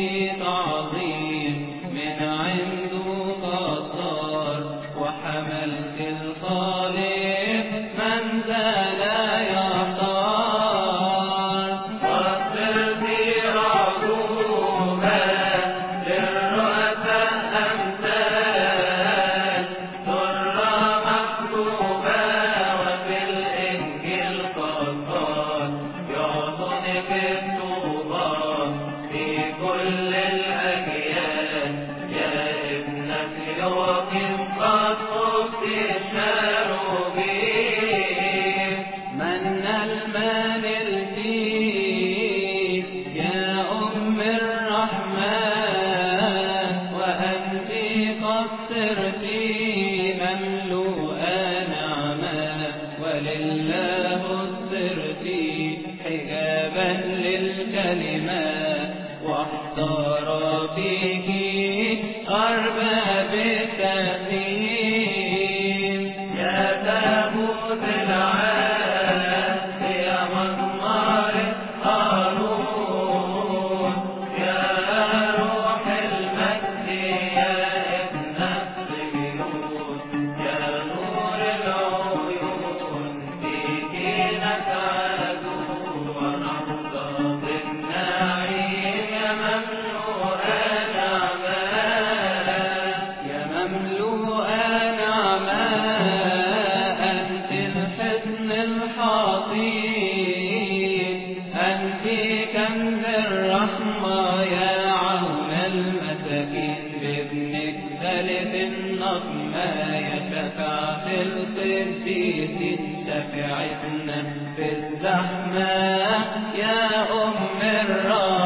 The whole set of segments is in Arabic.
الشيطان شفاعة القديس شفعتنا في الزحمة. يا أم الراحة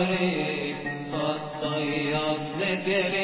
الطيب لبلاد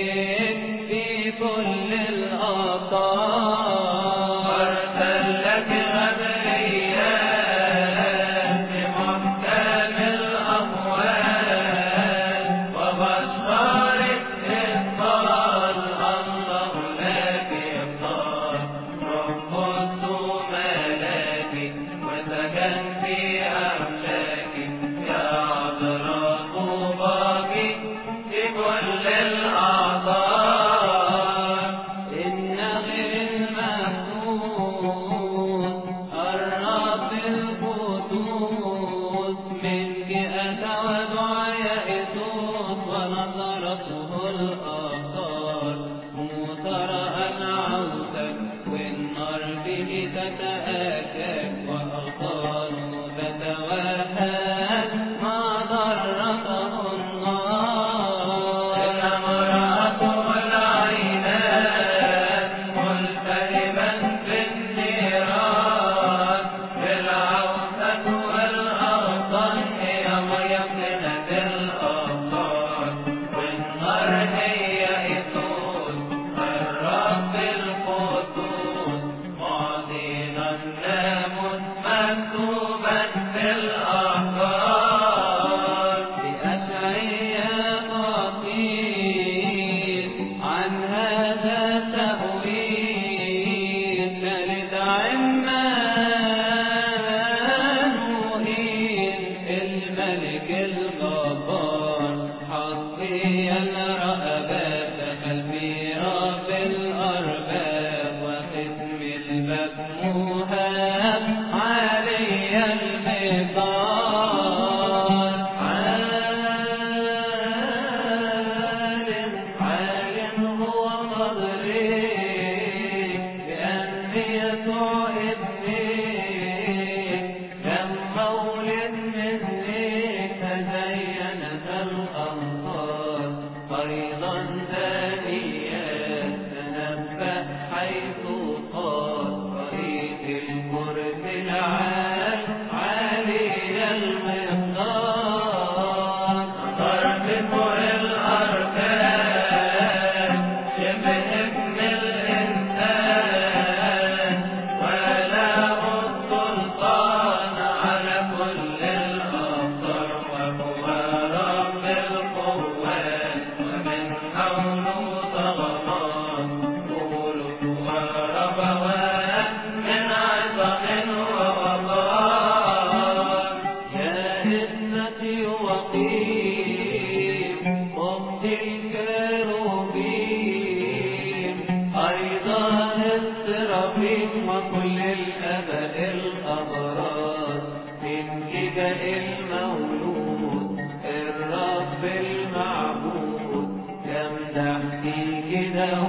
تفكيده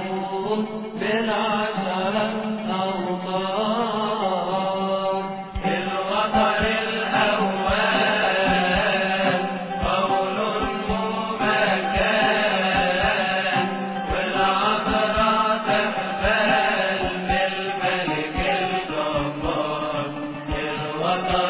بالعذاب أوطار الوطن الأول قول المكان والعصر تقبل بالملك الجبار الوطن.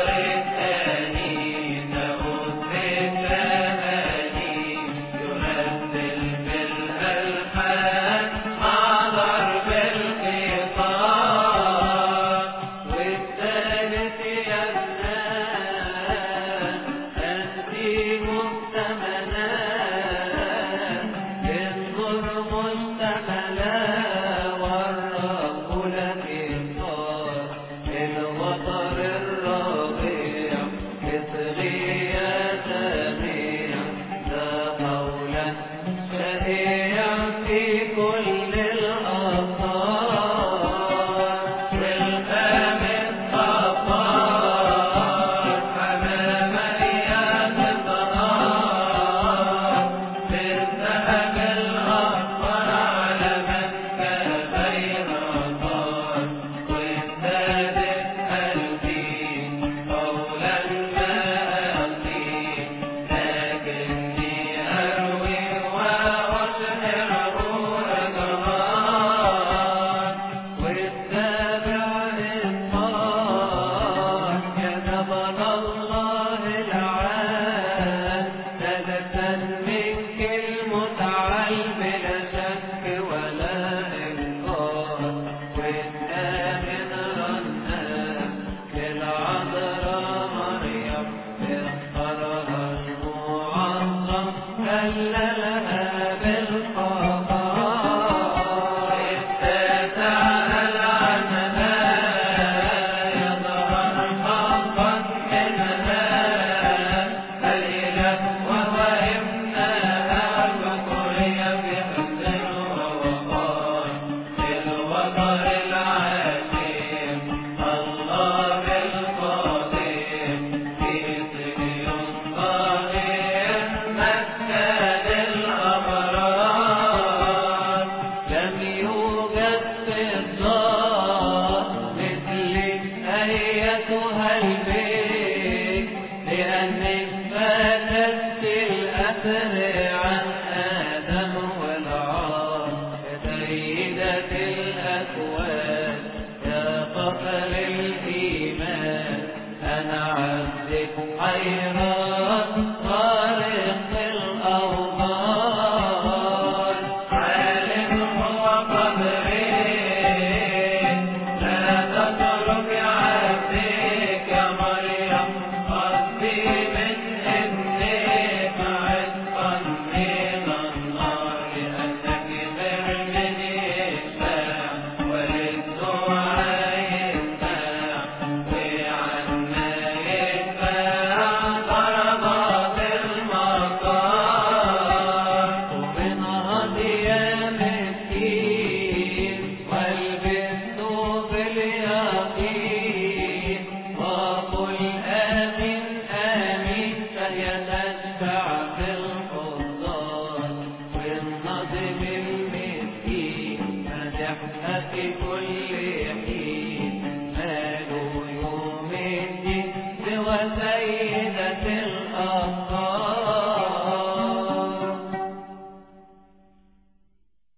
Oh.